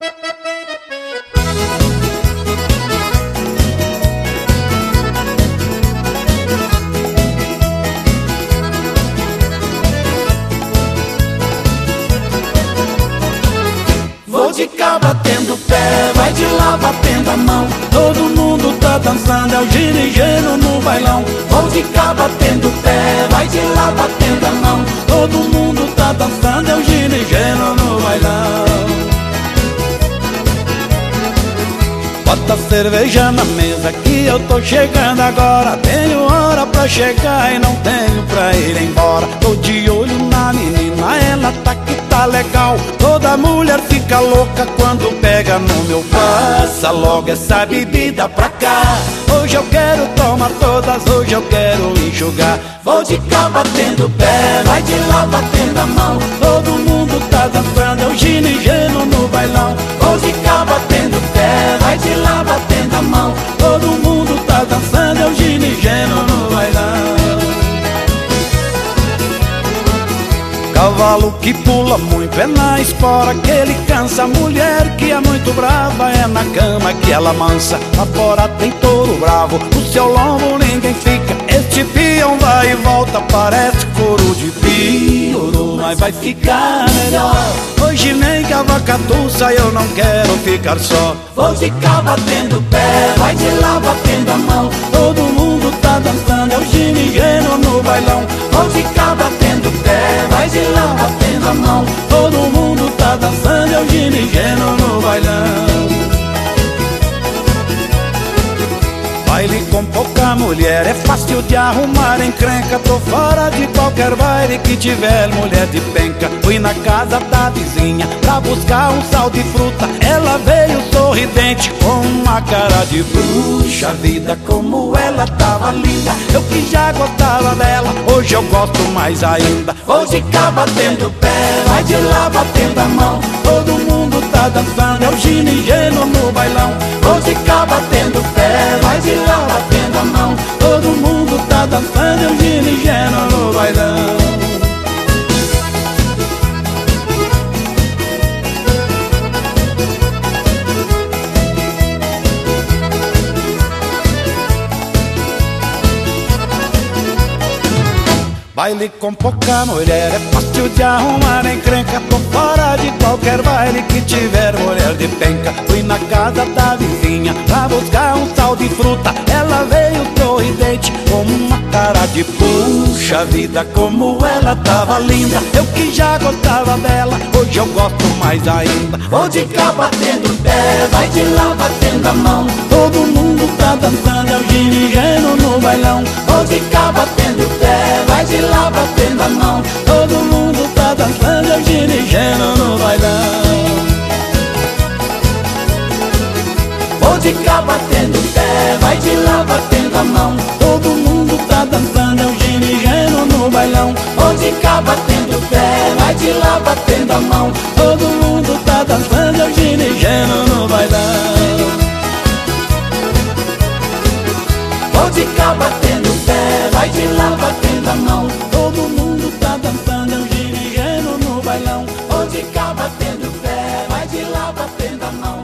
Vou de cá batendo pé, vai de lá batendo a mão. Todo mundo tá dançando, é o ginigeno no bailão. Vou de cá batendo Bota cerveja na mesa que eu tô chegando agora. Tenho hora pra chegar e não tenho pra ir embora. Tô de olho na menina, ela tá que tá legal. Toda mulher fica louca quando pega no meu Passa logo essa bebida pra cá. Hoje eu quero tomar todas, hoje eu quero enxugar. Vou de cá batendo pé, vai de lá batendo a mão. Todo mundo Cavalo que pula muito é na espora que ele cansa. Mulher que é muito brava é na cama que ela mansa. Lá fora tem touro bravo, no seu lombo ninguém fica. Este peão vai e volta, parece couro de pioro Mas vai ficar melhor. Hoje nem cavacatuça eu não quero ficar só. Vou cá batendo pé, vai de lá batendo a mão. Todo mundo tá dançando, é o ginigeno no bailão. Vou cá batendo vai de lá batendo a mão. Todo mundo tá dançando, o ginigeno no bailão Baile com pouca mulher. É fácil de arrumar encrenca. Tô fora de qualquer baile que tiver mulher de penca. Fui na casa da vizinha pra buscar um sal de fruta. Ela veio sorridente com uma cara de bruxa. Vida como ela tava linda. Eu que já gostava dela, hoje eu gosto mais ainda. Vou de cá batendo pé, vai de lá batendo a mão. Todo mundo tá dançando, é o ginigeno no bailão. Vou de cá batendo pé, dançando, é Baile com pouca mulher é fácil de arrumar encrenca Tô fora de qualquer baile que tiver mulher de penca. Fui na casa da vizinha pra buscar um sal de fruta. Ela veio sorridente com uma cara de puxa vida Como ela tava linda, eu que já gostava dela Hoje eu gosto mais ainda. Vou de cá batendo pé, vai de lá batendo a mão. Todo mundo tá dançando, é o ginigeno no bailão. Vou de cá batendo pé, de cá batendo pé, vai de lá batendo a mão. Todo mundo tá dançando, é o ginigeno no bailão. Vou de cá batendo pé, vai de lá batendo a mão. Todo mundo tá dançando, é o ginigeno no bailão. Vou de cá batendo pé, vai de lá batendo a mão. Todo mundo tá dançando, é o ginigeno no bailão. Vou de cá batendo pé, vai de lá batendo a mão